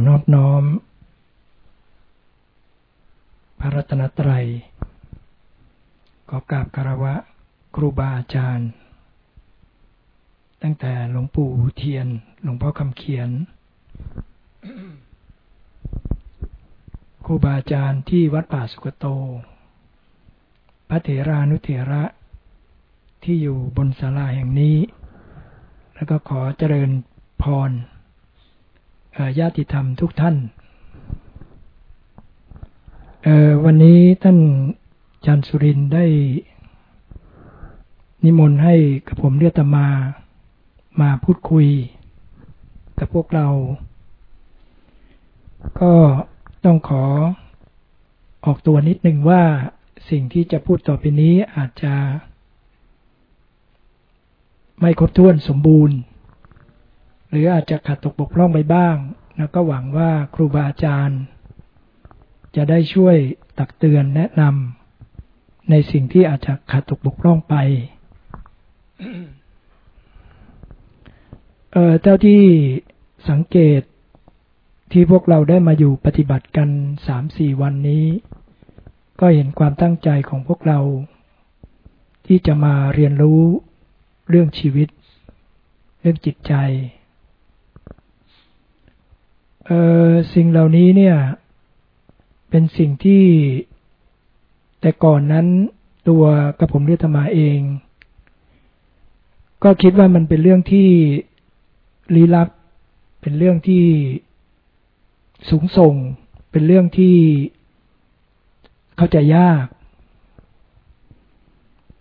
อนอบน้อม พระรัตนตรัย ขอกราบคารวะครูบาอาจารย์ ตั้งแต่หลวงปู่เทียน หลวงพ่อคำเขียน ครูบาอาจารย์ที่วัดป่าสุกโต พระเถรานุเถระที่อยู่บนศาลาแห่งนี้ แล้วก็ขอเจริญพร ญาติธรรมทุกท่าน วันนี้ท่านจันสุรินได้นิมนต์ให้กับผมเรียตมามาพูดคุย กับพวกเรา ก็ต้องขอออกตัวนิดหนึ่งว่าสิ่งที่จะพูดต่อไปนี้อาจจะ ไม่ครบถ้วนสมบูรณ์ หรืออาจจะขัดตกบกพร่องไปบ้างแล้วก็หวังว่าครูบาอาจารย์ จะได้ช่วยตักเตือนแนะนำในสิ่งที่อาจจะขัดตกบกพร่องไปเออเจ้าที่สังเกตที่พวกเราได้มาอยู่ปฏิบัติกันสามสี่วันนี้ ก็เห็นความตั้งใจของพวกเรา ที่จะมาเรียนรู้เรื่องชีวิต เรื่องจิตใจ เออสิ่งเหล่านี้เนี่ย เป็นสิ่งที่แต่ก่อนนั้นตัวกระผมเรียธมาเอง ก็คิดว่ามันเป็นเรื่องที่ลี้ลับ เป็นเรื่องที่สูงส่ง เป็นเรื่องที่เข้าใจยาก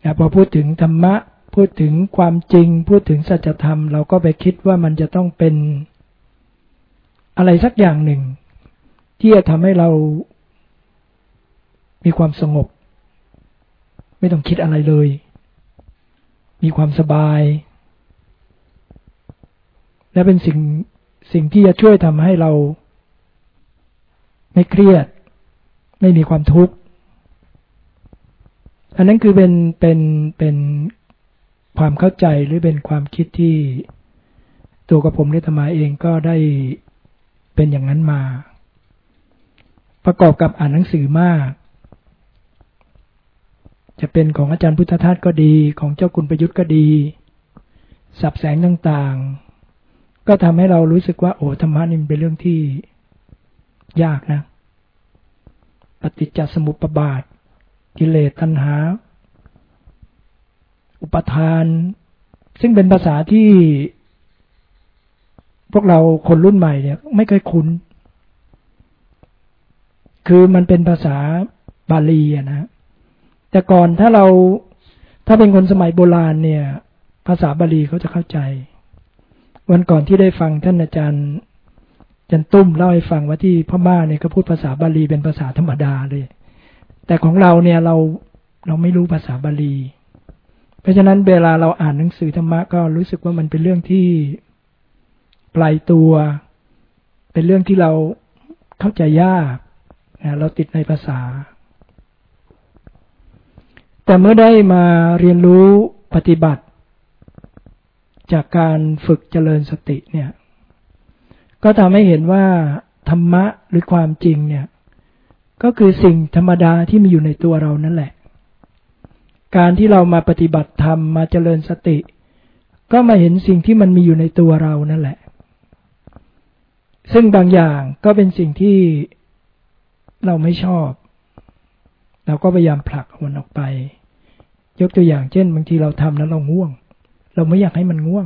นะพอพูดถึงธรรมะ พูดถึงความจริง พูดถึงสัจธรรม เราก็ไปคิดว่ามันจะต้องเป็น อะไรสักอย่างหนึ่ง ที่จะทำให้เรามีความสงบ ไม่ต้องคิดอะไรเลย มีความสบาย และเป็นสิ่งสิ่งที่จะช่วยทำให้เรา ไม่เครียด ไม่มีความทุกข์ อันนั้นคือเป็นเป็นเป็นความเข้าใจหรือเป็นความคิดที่ตัวกับผมเนธมาเองก็ได้ เป็นอย่างนั้นมา ประกอบกับอ่านหนังสือมาก จะเป็นของอาจารย์พุทธทาสก็ดีของเจ้าคุณประยุทธ์ก็ดี สับแสงต่างๆ ก็ทำให้เรารู้สึกว่า โอ้ธรรมะนี่เป็นเรื่องที่ยากนะ ปฏิจจสมุปบาท กิเลสตัณหา อุปทาน ซึ่งเป็นภาษาที่ พวกเราคนรุ่นใหม่เนี่ย ไม่เคยคุ้น คือมันเป็นภาษาบาลีนะ แต่ก่อนถ้าเราถ้าเป็นคนสมัยโบราณเนี่ย ภาษาบาลีเขาจะเข้าใจ วันก่อนที่ได้ฟังท่านอาจารย์จันตุ้มเล่าให้ฟังว่าที่พม่าเนี่ยเขาพูดภาษาบาลีเป็นภาษาธรรมดาเลย แต่ของเราเนี่ยเราเราไม่รู้ภาษาบาลี เพราะฉะนั้นเวลาเราอ่านหนังสือธรรมะก็รู้สึกว่ามันเป็นเรื่องที่ ไกลตัว เป็นเรื่องที่เราเข้าใจยากนะเราติดในภาษา แต่เมื่อได้มาเรียนรู้ปฏิบัติ จากการฝึกเจริญสติเนี่ย ก็ทำให้เห็นว่าธรรมะหรือความจริงเนี่ย ก็คือสิ่งธรรมดาที่มีอยู่ในตัวเรานั่นแหละ การที่เรามาปฏิบัติธรรมมาเจริญสติ ก็มาเห็นสิ่งที่มันมีอยู่ในตัวเรานั่นแหละ ซึ่งบางอย่างก็เป็นสิ่งที่เราไม่ชอบ เราก็พยายามผลักมันออกไป ยกตัวอย่างเช่น บางทีเราทำแล้วเราง่วง เราไม่อยากให้มันง่วง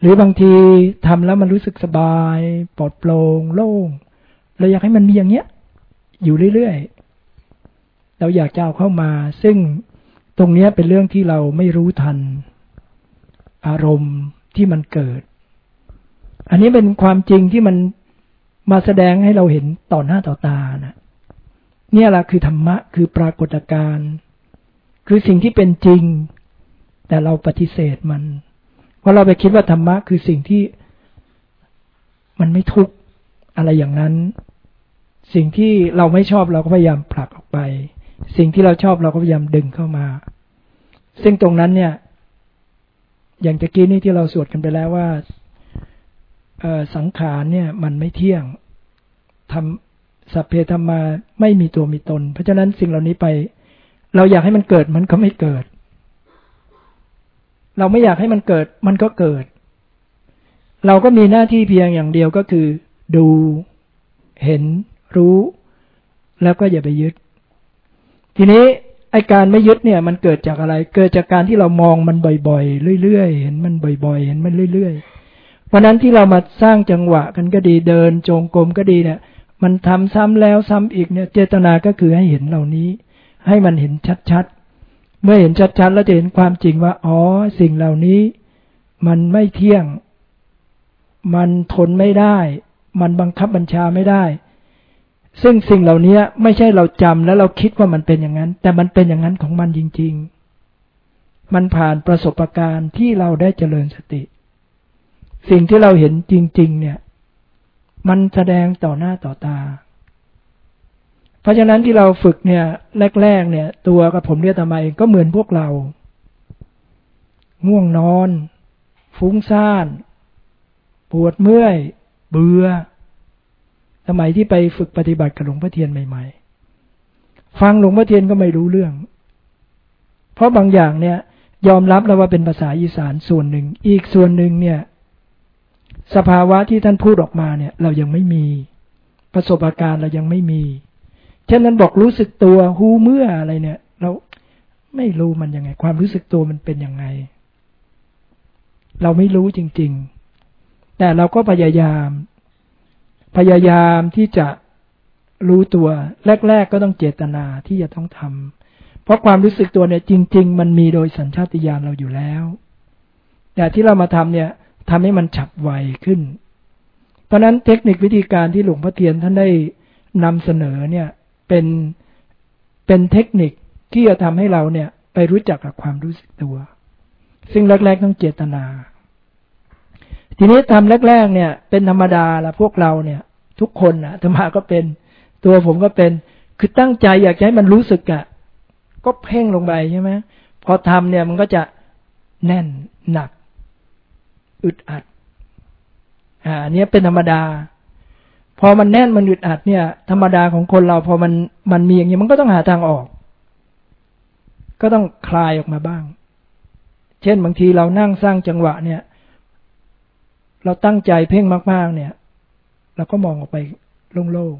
หรือบางทีทำแล้วมันรู้สึกสบาย ปลอดโปร่งโล่ง เราอยากให้มันมีอย่างเงี้ย อยู่เรื่อยๆ เราอยากจะเอาเข้ามา ซึ่งตรงนี้เป็นเรื่องที่เราไม่รู้ทัน อารมณ์ที่มันเกิด อันนี้เป็นความจริงที่มันมาแสดงให้เราเห็นต่อหน้าต่อตานะเนี่ยแหละคือธรรมะคือปรากฏการณ์คือสิ่งที่เป็นจริง แต่เราปฏิเสธมันเพราะเราไปคิดว่าธรรมะคือสิ่งที่มันไม่ทุกข์อะไรอย่างนั้น สิ่งที่เราไม่ชอบเราก็พยายามผลักออกไป สิ่งที่เราชอบเราก็พยายามดึงเข้ามา ซึ่งตรงนั้นเนี่ย อย่างตะกี้นี้ที่เราสวดกันไปแล้วว่า สังขารเนี่ยมันไม่เที่ยงทำสัพเพธรรมาไม่มีตัวมีตน เพราะฉะนั้นสิ่งเหล่านี้ไป เราอยากให้มันเกิดมันก็ไม่เกิด เราไม่อยากให้มันเกิดมันก็เกิด เราก็มีหน้าที่เพียงอย่างเดียวก็คือ ดูเห็นรู้ แล้วก็อย่าไปยึด ทีนี้ไอการไม่ยึดเนี่ย มันเกิดจากอะไร เกิดจากการที่เรามองมันบ่อยๆ เรื่อยๆ เห็นมันบ่อยๆ เห็นมันเรื่อยๆ เพราะนั้นที่เรามาสร้างจังหวะกันก็ดีเดินจงกรมก็ดีเนี่ย มันทำซ้ำแล้วซ้ำอีกเนี่ย เจตนาก็คือให้เห็นเหล่านี้ ให้มันเห็นชัดๆ เมื่อเห็นชัดๆ แล้วจะเห็นความจริงว่า อ๋อสิ่งเหล่านี้ มันไม่เที่ยง มันทนไม่ได้ มันบังคับบัญชาไม่ได้ ซึ่งสิ่งเหล่านี้ไม่ใช่เราจำแล้วเราคิดว่ามันเป็นอย่างนั้น แต่มันเป็นอย่างนั้นของมันจริง ๆ มันผ่านประสบการณ์ที่เราได้เจริญสติ สิ่งที่เราเห็นจริง ๆ เนี่ย มันแสดงต่อหน้าต่อตา เพราะฉะนั้นที่เราฝึกเนี่ย แรก ๆ เนี่ย ตัวกับผมเรียกตมาเองก็เหมือนพวกเรา ง่วงนอน ฟุ้งซ่าน ปวดเมื่อย เบื่อ สมัยที่ไปฝึกปฏิบัติกับหลวงพ่อเทียนใหม่ ๆ ฟังหลวงพ่อเทียนก็ไม่รู้เรื่อง เพราะบางอย่างเนี่ย ยอมรับแล้วว่าเป็นภาษาอีสานส่วนหนึ่ง อีกส่วนหนึ่งเนี่ย สภาวะที่ท่านพูดออกมาเนี่ย เรายังไม่มี ประสบการณ์เรายังไม่มี เช่นนั้นบอกรู้สึกตัวหูเมื่ออะไรเนี่ย เราไม่รู้มันยังไง ความรู้สึกตัวมันเป็นยังไง เราไม่รู้จริง ๆ แต่เราก็พยายาม พยายามที่จะรู้ตัว แรก ๆ ก็ต้องเจตนาที่จะต้องทำเพราะความรู้สึกตัวเนี่ย จริง ๆ มันมีโดยสัญชาตญาณเราอยู่แล้ว แต่ที่เรามาทำเนี่ย ทำให้มันฉับไวขึ้น เพราะนั้นเทคนิควิธีการที่หลวงพ่อเทียนท่านได้นำเสนอเนี่ยเป็นเป็นเทคนิคที่จะทำให้เราเนี่ย ไปรู้จักกับความรู้สึกตัว ซึ่งแรก ๆ ต้องเจตนา ทีนี้ทำแรก ๆ เนี่ย เป็นธรรมดาละพวกเราเนี่ย ทุกคนนะธรรมาก็เป็นตัวผมก็เป็น คือตั้งใจอยากให้มันรู้สึกอะก็เพ่งลงไปใช่ไหมพอทำเนี่ยมันก็จะแน่นหนัก อึดอัด อ่าอันนี้เป็นธรรมดา พอมันแน่นมันอึดอัดเนี่ย ธรรมดาของคนเราพอมันมันมีอย่างนี้มันก็ต้องหาทางออก ก็ต้องคลายออกมาบ้าง เช่นบางทีเรานั่งสร้างจังหวะเนี่ย เราตั้งใจเพ่งมาก ๆ เนี่ยเราก็มองออกไปโล่ง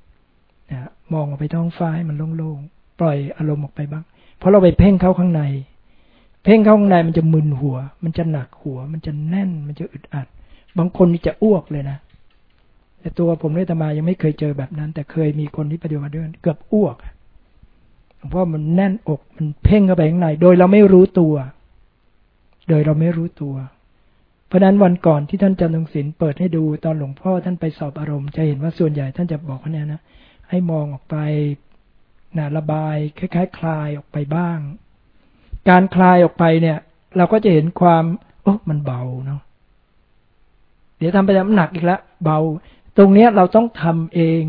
ๆนะมองออกไปท้องฟ้าให้มันโล่งๆ ปล่อยอารมณ์ออกไปบ้าง เพราะเราไปเพ่งเข้าข้างใน เพ่งเข้าข้างในมันจะมึนหัว มันจะหนักหัว มันจะแน่น มันจะอึดอัด บางคนนี่จะอ้วกเลยนะ แต่ตัวผมเนตมายังไม่เคยเจอแบบนั้น แต่เคยมีคนที่ปฏิบัติเดินเกือบอ้วกเพราะมันแน่นอก มันเพ่งเข้าไปข้างใน โดยเราไม่รู้ตัว โดยเราไม่รู้ตัว เพราะนั้นวันก่อนที่ท่านจันทงศิลป์เปิดให้ดูตอนหลวงพ่อท่านไปสอบอารมณ์ จะเห็นว่าส่วนใหญ่ท่านจะบอกว่าเนี่ยนะ ให้มองออกไปนะระบายคล้ายๆคลายออกไปบ้าง การคลายออกไปเนี่ย เราก็จะเห็นความโอ้มันเบาเนาะเดี๋ยวทำไปแล้วหนักอีกแล้วเบา ตรงเนี้ยเราต้องทำเอง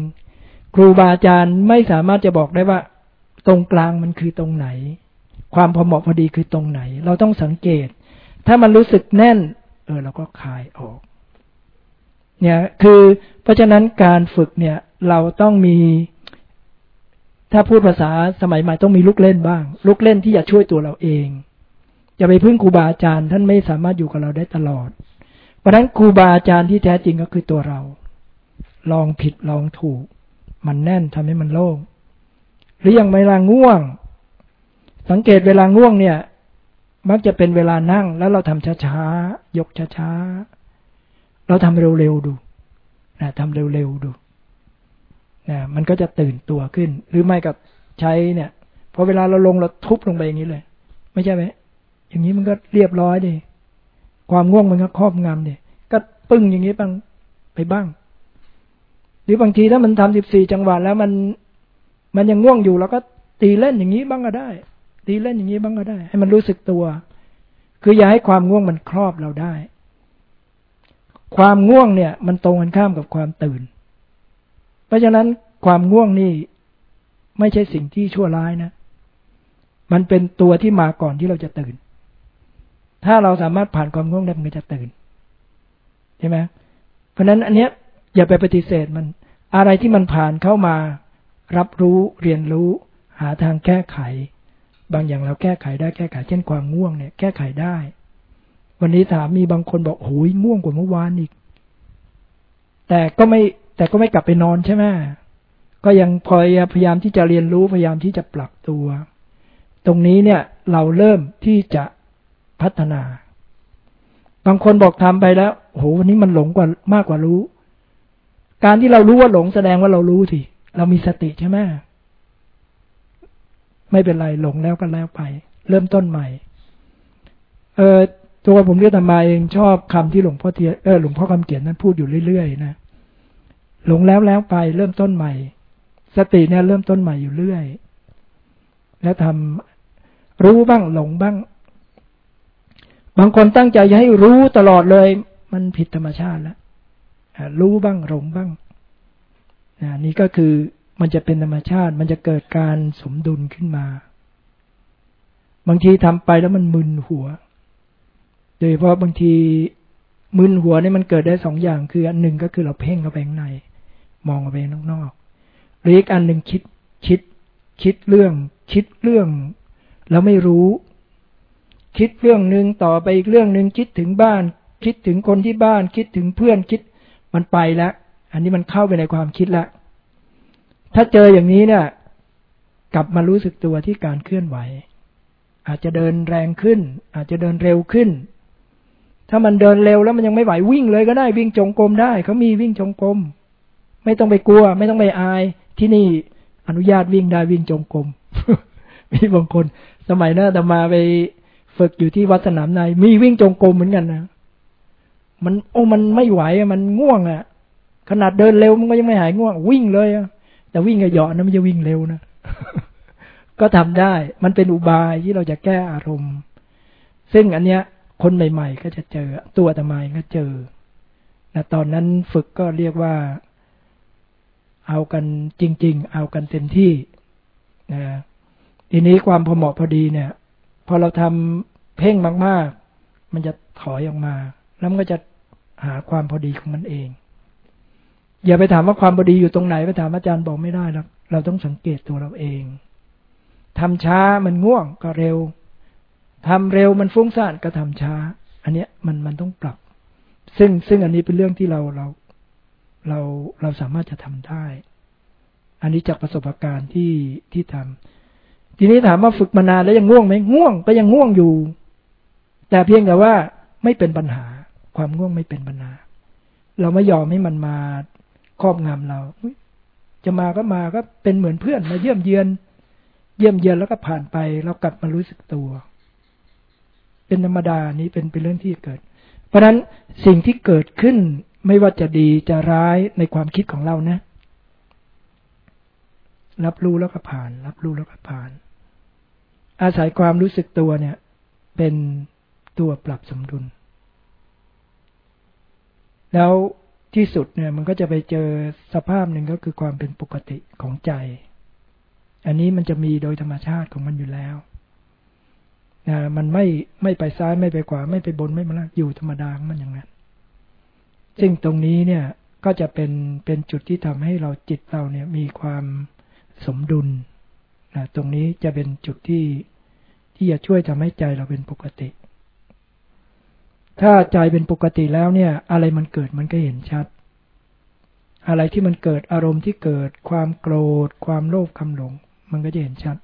ครูบาอาจารย์ไม่สามารถจะบอกได้ว่า ตรงกลางมันคือตรงไหน ความพอเหมาะพอดีคือตรงไหน เราต้องสังเกต ถ้ามันรู้สึกแน่น เออ เราก็คลายออก เนี่ยคือเพราะฉะนั้นการฝึกเนี่ย เราต้องมี ถ้าพูดภาษาสมัยใหม่ต้องมีลูกเล่นบ้าง ลูกเล่นที่จะช่วยตัวเราเองอย่าไปพึ่งครูบาอาจารย์ท่านไม่สามารถอยู่กับเราได้ตลอด เพราะฉะนั้นครูบาอาจารย์ที่แท้จริงก็คือตัวเรา ลองผิดลองถูก มันแน่นทำให้มันโล่งหรืออย่างเวลาง่วง สังเกตเวลาง่วงเนี่ย มักจะเป็นเวลานั่งแล้วเราทำช้าๆยกช้าๆเราทำเร็วๆดูนะทำเร็วๆดู นะมันก็จะตื่นตัวขึ้น หรือไม่กับใช้เนี่ยพอเวลาเราลงเราทุบลงไปอย่างนี้เลย ไม่ใช่ไหมอย่างนี้มันก็เรียบร้อยดิความง่วงมันก็ครอบงำดิก็ปึ้งอย่างนี้บ้างไปบ้าง หรือบางทีถ้ามันทำสิบสี่จังหวะแล้วมันมันยังง่วงอยู่เราก็ตีเล่นอย่างนี้บ้างก็ได้ ตีเล่นอย่างนี้บ้างก็ได้ ให้มันรู้สึกตัว คืออย่าให้ความง่วงมันครอบเราได้ ความง่วงเนี่ย มันตรงกันข้ามกับความตื่น ราะฉะนั้นความง่วงนี่ไม่ใช่สิ่งที่ชั่วร้ายนะ มันเป็นตัวที่มาก่อนที่เราจะตื่น ถ้าเราสามารถผ่านความง่วงได้มันจะตื่นใช่ไหมเพราะนั้นอันเนี้ยอย่าไปปฏิเสธมัน อะไรที่มันผ่านเข้ามา รับรู้เรียนรู้ หาทางแก้ไข บางอย่างเราแก้ไขได้แก้ไข เช่นความง่วงเนี่ย แก้ไขได้ วันนี้ถามมีบางคนบอกโอ้ยง่วงกว่าเมื่อวานอีก แต่ก็ไม่ แต่ก็ไม่กลับไปนอนใช่ไหมก็ยังพยายามที่จะเรียนรู้พยายามที่จะปรับตัว ตรงนี้เนี่ยเราเริ่มที่จะพัฒนา บางคนบอกทำไปแล้วโหวันนี้มันหลงกว่ามากกว่ารู้ การที่เรารู้ว่าหลงแสดงว่าเรารู้สิเรามีสติใช่ไหมไม่เป็นไรหลงแล้วก็แล้วไป เริ่มต้นใหม่ เออตัวผมเรียกธรรมาเองชอบคำที่หลวงพ่อเทียเออหลวงพ่อคำเกียนนั้นพูดอยู่เรื่อยๆนะ หลงแล้วแล้วไปเริ่มต้นใหม่ สติเนี่ยเริ่มต้นใหม่อยู่เรื่อย แล้วทำรู้บ้างหลงบ้าง บางคนตั้งใจจะให้รู้ตลอดเลย มันผิดธรรมชาติแล้วรู้บ้างหลงบ้างนี่ก็คือมันจะเป็นธรรมชาติ มันจะเกิดการสมดุลขึ้นมา บางทีทำไปแล้วมันมึนหัว โดยเฉพาะบางทีมึนหัวนี่มันเกิดได้สองอย่างคืออันหนึ่งก็คือเราเพ่งเข้าไปข้างใน มองออกไปนอกๆหรืออีกอันหนึ่งคิดคิด คิดเรื่อง คิดเรื่อง แล้วไม่รู้ คิดเรื่องหนึ่งต่อไปอีกเรื่องหนึ่งคิดถึงบ้าน คิดถึงคนที่บ้าน คิดถึงเพื่อนคิดมันไปแล้วอันนี้มันเข้าไปในความคิดแล้วถ้าเจออย่างนี้เนี่ย กลับมารู้สึกตัวที่การเคลื่อนไหว อาจจะเดินแรงขึ้น อาจจะเดินเร็วขึ้น ถ้ามันเดินเร็วแล้วมันยังไม่ไหววิ่งเลยก็ได้วิ่งจงกรมได้เขามีวิ่งจงกรม ไม่ต้องไปกลัว ไม่ต้องไปอาย ที่นี่อนุญาตวิ่งได้วิ่งจงกรมมีบางคน สมัยนั้นแต่มาไปฝึกอยู่ที่วัดสนามในมีวิ่งจงกรมเหมือนกันนะมันโอ้มันไม่ไหวมันง่วงอะ ขนาดเดินเร็วมันก็ยังไม่หายง่วง วิ่งเลยอะแต่วิ่งกระเหยาะนะมันจะวิ่งเร็วนะก็ทำได้ มันเป็นอุบายที่เราจะแก้อารมณ์ ซึ่งอันเนี้ย คนใหม่ ๆ ก็จะเจอ ตัวตมายก็เจอนะตอนนั้นฝึกก็เรียกว่า เอากันจริง ๆ เอากันเต็มที่นะทีนี้ความพอเหมาะพอดีเนี่ย พอเราทำเพ่งมาก ๆ มันจะถอยออกมา แล้วมันก็จะหาความพอดีของมันเอง อย่าไปถามว่าความพอดีอยู่ตรงไหนไปถามอาจารย์บอกไม่ได้หรอกเราต้องสังเกตตัวเราเองทำช้ามันง่วงก็เร็วทำเร็วมันฟุ้งซ่านก็ทำช้า อันเนี้ยมันมันต้องปรับ ซึ่งซึ่งอันนี้เป็นเรื่องที่เราเรา เราเราสามารถจะทำได้ อันนี้จากประสบการณ์ที่ที่ทำทีนี้ถามว่าฝึกมานานแล้วยังง่วงไหมง่วงก็ยังง่วงอยู่ แต่เพียงแต่ว่าไม่เป็นปัญหา ความง่วงไม่เป็นปัญหา เราไม่ยอมให้มันมาครอบงำเรา จะมาก็มาก็เป็นเหมือนเพื่อนมาเยี่ยมเยือน เยี่ยมเยือนแล้วก็ผ่านไปเรากลับมารู้สึกตัว เป็นธรรมดานี้เป็นเป็นเรื่องที่เกิด เพราะฉะนั้นสิ่งที่เกิดขึ้น ไม่ว่าจะดีจะร้ายในความคิดของเรานะ รับรู้แล้วก็ผ่าน รับรู้แล้วก็ผ่าน อาศัยความรู้สึกตัวเนี่ย เป็นตัวปรับสมดุล แล้วที่สุดเนี่ย มันก็จะไปเจอสภาพหนึ่งก็คือความเป็นปกติของใจ อันนี้มันจะมีโดยธรรมชาติของมันอยู่แล้วนะมันไม่ไม่ไปซ้ายไม่ไปขวา ไม่ไปบนไม่มาล่างอยู่ธรรมดาของมันอย่างนั้น ซึ่งตรงนี้เนี่ยก็จะเป็นเป็นจุดที่ทำให้เราจิตเราเนี่ยมีความสมดุลนะตรงนี้จะเป็นจุดที่ที่จะช่วยทำให้ใจเราเป็นปกติ ถ้าใจเป็นปกติแล้วเนี่ย อะไรมันเกิดมันก็เห็นชัด อะไรที่มันเกิดอารมณ์ที่เกิด ความโกรธ ความโลภคำหลง มันก็จะเห็นชัด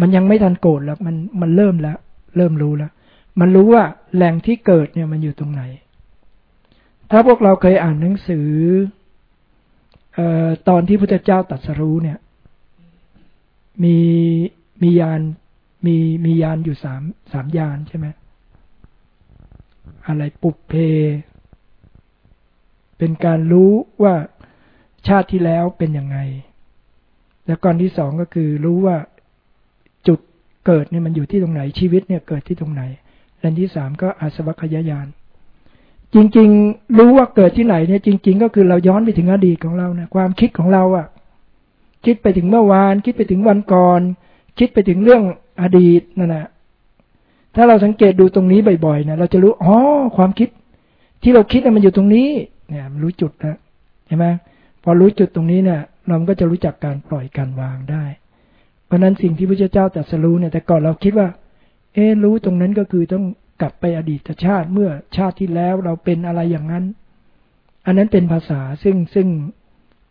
มันยังไม่ทันโกรธแล้วมันมันเริ่มแล้ว เริ่มรู้แล้ว มันรู้ว่าแหล่งที่เกิดเนี่ยมันอยู่ตรงไหน ถ้าพวกเราเคยอ่านหนังสือออตอนที่พระเจ้าตัดสรู้เนี่ย มีมียานมีมียานอยู่สามสามยานใช่ไหมอะไรปุบเพ เป็นการรู้ว่าชาติที่แล้วเป็นยังไง แล้วก่อนที่สองก็คือรู้ว่าจุดเกิดเนี่ยมันอยู่ที่ตรงไหนชีวิตเนี่ยเกิดที่ตรงไหนอันที่สามก็อาสวัคยายาน จริง ๆ รู้ว่าเกิดที่ไหนเนี่ยจริง ๆ ก็คือเราย้อนไปถึงอดีตของเราเนี่ยความคิดของเราอะ่ะ คิดไปถึงเมื่อวาน คิดไปถึงวันก่อน คิดไปถึงเรื่องอดีตนั่นแหละถ้าเราสังเกตดูตรงนี้บ่อยๆนะเราจะรู้อ๋อความคิด ที่เราคิดมันอยู่ตรงนี้ เนี่ยรู้จุดแล้วเห็นไหมพอรู้จุดตรงนี้เนี่ย เราก็จะรู้จักการปล่อยการวางได้ เพราะนั้นสิ่งที่พระเจ้าตรัสรู้เนี่ยแต่ก่อนเราคิดว่า เออรู้ตรงนั้นก็คือต้อง กลับไปอดีตชาติเมื่อชาติที่แล้วเราเป็นอะไรอย่างนั้น อันนั้นเป็นภาษาซึ่งซึ่ง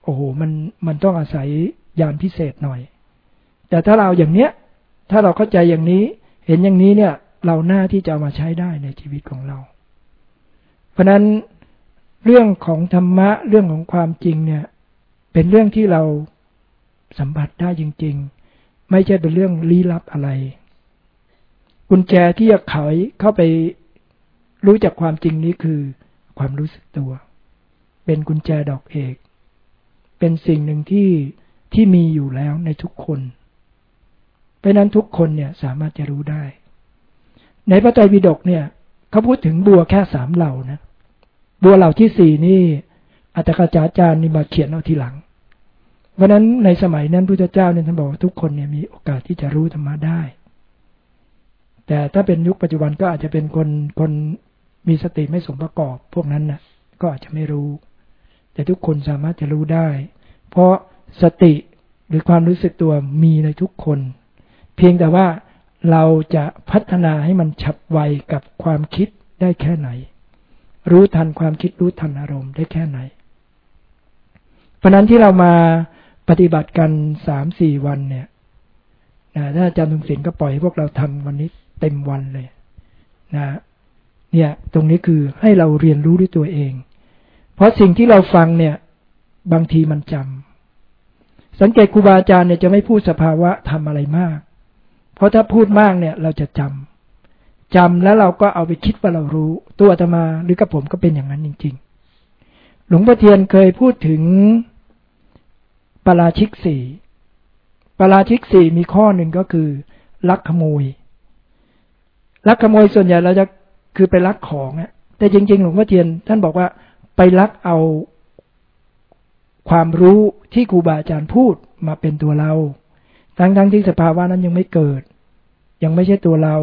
โอ้โหมันมันต้องอาศัยยานพิเศษหน่อย แต่ถ้าเราอย่างเนี้ย ถ้าเราเข้าใจอย่างนี้ เห็นอย่างนี้เนี่ย เราหน้าที่จะามาใช้ได้ในชีวิตของเรา เพราะนั้นเรื่องของธรรมะเรื่องของความจริงเนี่ย เป็นเรื่องที่เราสัมผัสได้จริง ๆ ไม่ใช่เป็นเรื่องลี้ลับอะไร กุญแจที่จะไขเข้าไปรู้จักความจริงนี้คือความรู้สึกตัว เป็นกุญแจดอกเอก เป็นสิ่งหนึ่งที่ที่มีอยู่แล้วในทุกคน เพราะนั้นทุกคนเนี่ยสามารถจะรู้ได้ ในพระไตรปิฎกเนี่ยเขาพูดถึงบัวแค่สามเหล่านะ บัวเหล่าที่สี่นี่อัตถกาจารย์นี่มาเขียนเอาทีหลัง เพราะนั้นในสมัยนั้นพระเจ้าเนี่ยท่านบอกว่าทุกคนเนี่ยมีโอกาสที่จะรู้ธรรมะได้ แต่ถ้าเป็นยุคปัจจุบันก็อาจจะเป็นคนคนมีสติไม่สมประกอบ พวกนั้นนะ่ะก็อาจจะไม่รู้ แต่ทุกคนสามารถจะรู้ได้ เพราะสติหรือความรู้สึกตัวมีในทุกคน เพียงแต่ว่าเราจะพัฒนาให้มันฉับไวกับความคิดได้แค่ไหน รู้ทันความคิดรู้ทันอารมณ์ได้แค่ไหน เพราะนั้นที่เรามาปฏิบัติกันสามสี่วันเนี่ยนะถ้าอาจารย์ทุงศิลป์ก็ปล่อยให้พวกเราทำวันนี้ เต็มวันเลยนะเนี่ยตรงนี้คือให้เราเรียนรู้ด้วยตัวเอง เพราะสิ่งที่เราฟังเนี่ย บางทีมันจำสังเกตครูบาอาจารย์เนี่ยจะไม่พูดสภาวะทำอะไรมาก เพราะถ้าพูดมากเนี่ย เราจะจำจำแล้วเราก็เอาไปคิดว่าเรารู้ ตัวอาตมาหรือกับผมก็เป็นอย่างนั้นจริง ๆ หลวงพ่อเทียนเคยพูดถึงปราชิกสี่ปราชิกสี่มีข้อหนึ่งก็คือ ลักขโมย ลักขโมยส่วนใหญ่เราจะคือไปลักของอะแต่จริงๆหลวงพ่อเทียน ท่านบอกว่าไปลักเอาความรู้ที่ครูบาอาจารย์พูดมาเป็นตัวเรา ทั้งๆทที่สภาวะนั้นยังไม่เกิด ยังไม่ใช่ตัวเรา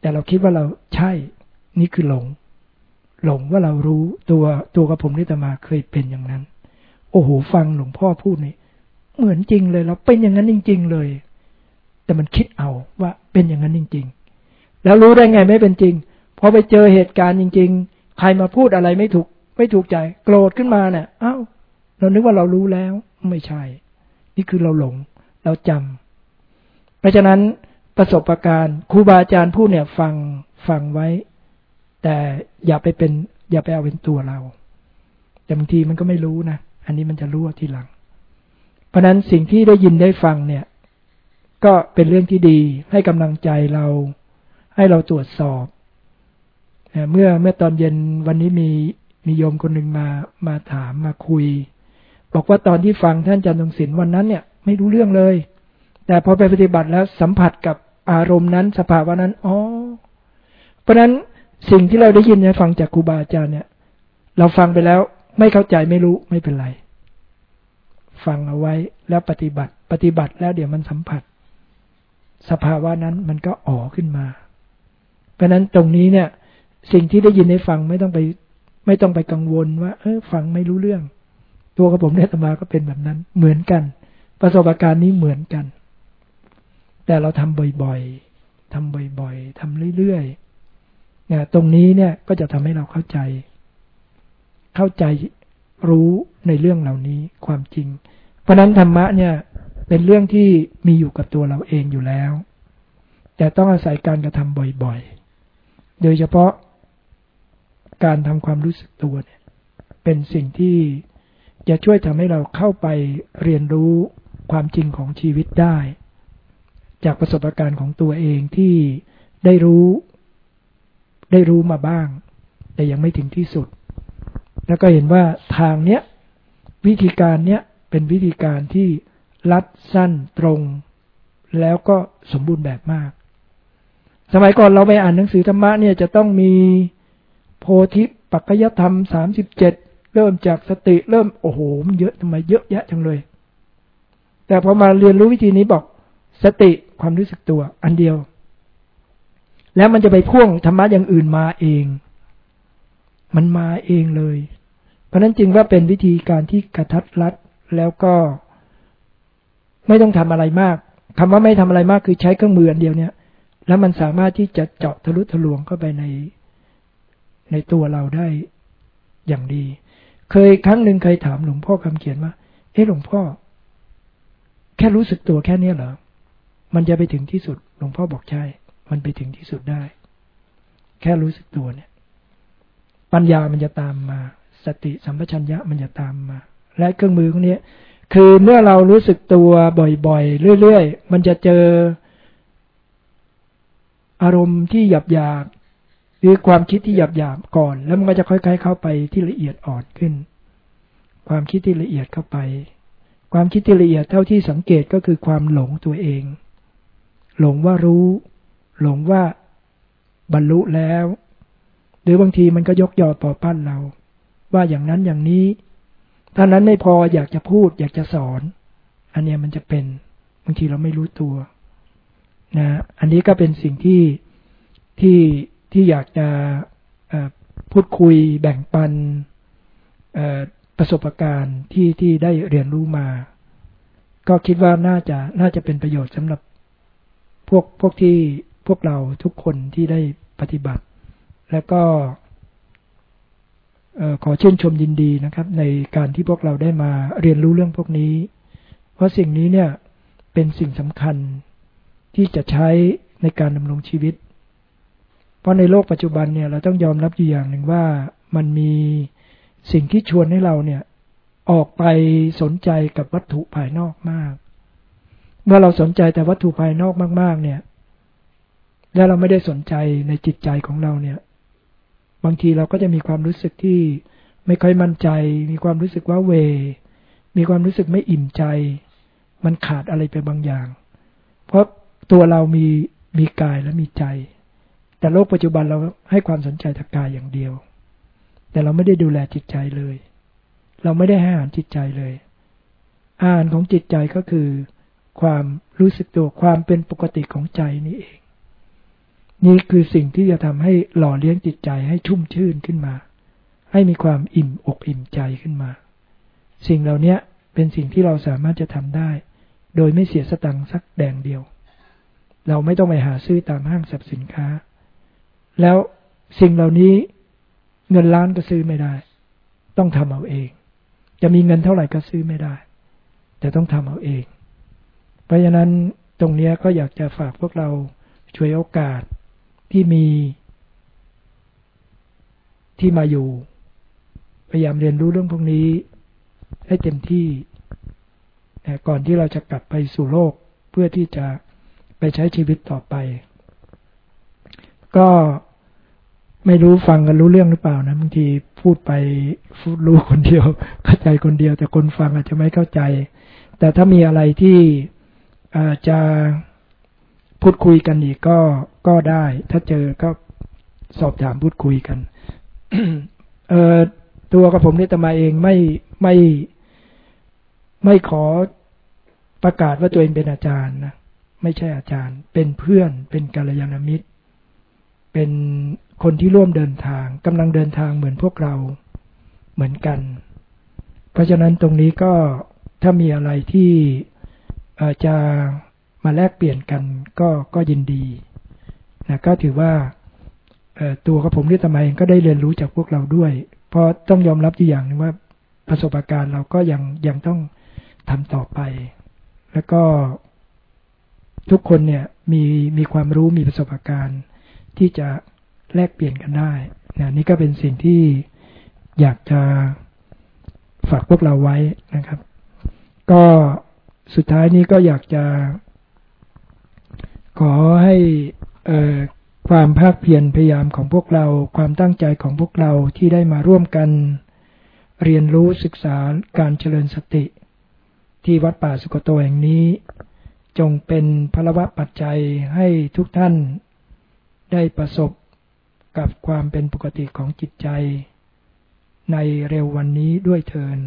แต่เราคิดว่าเราใช่ นี่คือหลง หลงว่าเรารู้ตัวตัวกับผมนี่ตมาเคยเป็นอย่างนั้น โอ้โหฟังหลวงพ่อพูดนี่เหมือนจริงเลยเราเป็นอย่างนั้นจริง ๆ เลย แต่มันคิดเอาว่าเป็นอย่างนั้นจริง ๆ แล้วรู้ได้ไงไม่เป็นจริงพอไปเจอเหตุการณ์จริง ๆ ใครมาพูดอะไรไม่ถูก ไม่ถูกใจ โกรธขึ้นมาเนี่ยอ้าวเรานึกว่าเรารู้แล้วไม่ใช่ นี่คือเราหลง เราจำเพราะฉะนั้นประสบการณ์ครูบาอาจารย์พูดเนี่ยฟังฟังไว้ แต่อย่าไปเป็น อย่าไปเอาเป็นตัวเรา แต่บางทีมันก็ไม่รู้นะอันนี้มันจะรู้ทีหลัง เพราะนั้นสิ่งที่ได้ยินได้ฟังเนี่ย ก็เป็นเรื่องที่ดีให้กำลังใจเรา ให้เราตรวจสอบ เมื่อเมื่อตอนเย็นวันนี้มีมีโยมคนหนึ่งมามาถามมาคุย บอกว่าตอนที่ฟังท่านอาจารย์ตรงศิลป์วันนั้นเนี่ยไม่รู้เรื่องเลย แต่พอไปปฏิบัติแล้วสัมผัสกับอารมณ์นั้นสภาวะนั้นอ๋อเพราะนั้นสิ่งที่เราได้ยินเนี่ยฟังจากครูบาอาจารย์เนี่ย เราฟังไปแล้วไม่เข้าใจไม่รู้ไม่เป็นไร ฟังเอาไว้แล้วปฏิบัติ ปฏิบัติแล้วเดี๋ยวมันสัมผัส สภาวะนั้นมันก็อ๋อขึ้นมา เพราะนั้นตรงนี้เนี่ย สิ่งที่ได้ยินได้ฟังไม่ต้องไป ไม่ต้องไปกังวลว่า เออฟังไม่รู้เรื่อง ตัวกับผมเนี่ยตมาก็เป็นแบบนั้น เหมือนกัน ประสบการณ์นี้เหมือนกัน แต่เราทำบ่อยๆทำบ่อยๆทำเรื่อยๆเนี่ยตรงนี้เนี่ยก็จะทำให้เราเข้าใจ เข้าใจรู้ในเรื่องเหล่านี้ความจริง เพราะนั้นธรรมะเนี่ย เป็นเรื่องที่มีอยู่กับตัวเราเองอยู่แล้ว แต่ต้องอาศัยการกระทำบ่อยๆ โดยเฉพาะการทำความรู้สึกตัวเนี่ย เป็นสิ่งที่จะช่วยทำให้เราเข้าไปเรียนรู้ความจริงของชีวิตได้ จากประสบการณ์ของตัวเองที่ได้รู้ ได้รู้มาบ้าง แต่ยังไม่ถึงที่สุด แล้วก็เห็นว่าทางเนี้ยวิธีการเนี้ยเป็นวิธีการที่ลัดสั้นตรง แล้วก็สมบูรณ์แบบมาก สมัยก่อนเราไปอ่านหนังสือธรรมะเนี่ยจะต้องมีโพธิปัจจยธรรมสามสิบเจ็ดเริ่มจากสติเริ่มโอ้โหมันเยอะทำไมเยอะแยะจังเลย แต่พอมาเรียนรู้วิธีนี้บอกสติความรู้สึกตัว อันเดียว แล้วมันจะไปพ่วงธรรมะอย่างอื่นมาเอง มันมาเองเลย เพราะนั้นจึงว่าเป็นวิธีการที่กระทัดรัดแล้วก็ไม่ต้องทำอะไรมากคำว่าไม่ทำอะไรมากคือใช้เครื่องมืออันเดียวเนี่ย แล้วมันสามารถที่จะเจาะทะลุทะลวงเข้าไปในในตัวเราได้อย่างดี เคยครั้งหนึ่งเคยถามหลวงพ่อคำเขียนว่า เอ๊ะหลวงพ่อ แค่รู้สึกตัวแค่นี้เหรอ มันจะไปถึงที่สุด หลวงพ่อบอกใช่ มันไปถึงที่สุดได้ แค่รู้สึกตัวเนี่ย ปัญญามันจะตามมา สติสัมปชัญญะมันจะตามมา และเครื่องมือพวกนี้คือเมื่อเรารู้สึกตัวบ่อยๆ เรื่อยๆ มันจะเจอ อารมณ์ที่หยาบๆหรือความคิดที่หยาบๆก่อน แล้วมันก็จะค่อย ๆ เข้าไปที่ละเอียดอ่อนขึ้น ความคิดที่ละเอียดเข้าไป ความคิดที่ละเอียดเท่าที่สังเกตก็คือความหลงตัวเอง หลงว่ารู้ หลงว่าบรรลุแล้ว หรือบางทีมันก็ยกยอต่อปั้นเรา ว่าอย่างนั้นอย่างนี้ถ้านั้นไม่พออยากจะพูดอยากจะสอน อันนี้มันจะเป็นบางทีเราไม่รู้ตัว นะ อันนี้ก็เป็นสิ่งที่ที่ที่อยากจะพูดคุยแบ่งปันประสบการณ์ที่ที่ได้เรียนรู้มา ก็คิดว่าน่าจะน่าจะเป็นประโยชน์สำหรับพวกพวกที่พวกเราทุกคนที่ได้ปฏิบัติ แล้วก็ขอชื่นชมยินดีนะครับ ในการที่พวกเราได้มาเรียนรู้เรื่องพวกนี้ เพราะสิ่งนี้เนี่ยเป็นสิ่งสำคัญ ที่จะใช้ในการดำรงชีวิต เพราะในโลกปัจจุบันเนี่ยเราต้องยอมรับอยู่อย่างหนึ่งว่ามันมีสิ่งที่ชวนให้เราเนี่ยออกไปสนใจกับวัตถุภายนอกมาก เมื่อเราสนใจแต่วัตถุภายนอกมาก ๆ เนี่ย แล้วเราไม่ได้สนใจในจิตใจของเราเนี่ย บางทีเราก็จะมีความรู้สึกที่ไม่ค่อยมั่นใจ มีความรู้สึกว่าเว มีความรู้สึกไม่อิ่มใจ มันขาดอะไรไปบางอย่าง เพราะ ตัวเรามีมีกายและมีใจ แต่โลกปัจจุบันเราให้ความสนใจแต่กายอย่างเดียว แต่เราไม่ได้ดูแลจิตใจเลย เราไม่ได้ให้อาหารจิตใจเลย อาหารของจิตใจก็คือ ความรู้สึกตัวความเป็นปกติของใจนี่เอง นี่คือสิ่งที่จะทำให้หล่อเลี้ยงจิตใจให้ชุ่มชื่นขึ้นมา ให้มีความอิ่มอกอิ่มใจขึ้นมา สิ่งเหล่านี้เป็นสิ่งที่เราสามารถจะทำได้ โดยไม่เสียสตังค์สักแดงเดียว เราไม่ต้องไปหาซื้อตามห้างสรรพสินค้า แล้วสิ่งเหล่านี้เงินล้านก็ซื้อไม่ได้ ต้องทำเอาเอง จะมีเงินเท่าไหร่ก็ซื้อไม่ได้ แต่ต้องทำเอาเอง เพราะฉะนั้นตรงนี้ก็อยากจะฝากพวกเราช่วยโอกาสที่มี ที่มาอยู่ พยายามเรียนรู้เรื่องพวกนี้ ให้เต็มที่ก่อนที่เราจะกลับไปสู่โลกเพื่อที่จะ ใช้ชีวิตต่อไป ก็ไม่รู้ฟังกันรู้เรื่องหรือเปล่านะบางทีพูดไปพูดรู้คนเดียว เข้าใจคนเดียว แต่คนฟังอาจจะไม่เข้าใจ แต่ถ้ามีอะไรที่าจะพูดคุยกันอีกก็ก็ได้ ถ้าเจอก็สอบถามพูดคุยกันเออตัวกับผมนี่ตมาเองไม่ไม่ไม่ขอประกาศว่าตัวเองเป็นอาจารย์นะ ไม่ใช่อาจารย์ เป็นเพื่อน เป็นกัลยาณมิตร เป็นคนที่ร่วมเดินทางกำลังเดินทางเหมือนพวกเราเหมือนกัน เพราะฉะนั้นตรงนี้ก็ถ้ามีอะไรที่จะมาแลกเปลี่ยนกันก็ก็ยินดีนะก็ถือว่าตัวกับผมที่ตมาเองก็ได้เรียนรู้จากพวกเราด้วย เพราะต้องยอมรับอยู่อย่างนึงว่าประสบการณ์เราก็ยังยังต้องทำต่อไป แล้วก็ ทุกคนเนี่ยมีมีความรู้มีประสบการณ์ ที่จะแลกเปลี่ยนกันได้นะนี่ก็เป็นสิ่งที่อยากจะฝากพวกเราไว้นะครับ ก็สุดท้ายนี้ก็อยากจะ ขอให้ความภาคเพียรพยายามของพวกเรา ความตั้งใจของพวกเราที่ได้มาร่วมกันเรียนรู้ศึกษาการเจริญสติ ที่วัดป่าสุกโตแห่งนี้ จงเป็นพลวะปัจจัยให้ทุกท่านได้ประสบกับความเป็นปกติของจิตใจ ในเร็ววันนี้ด้วยเทิน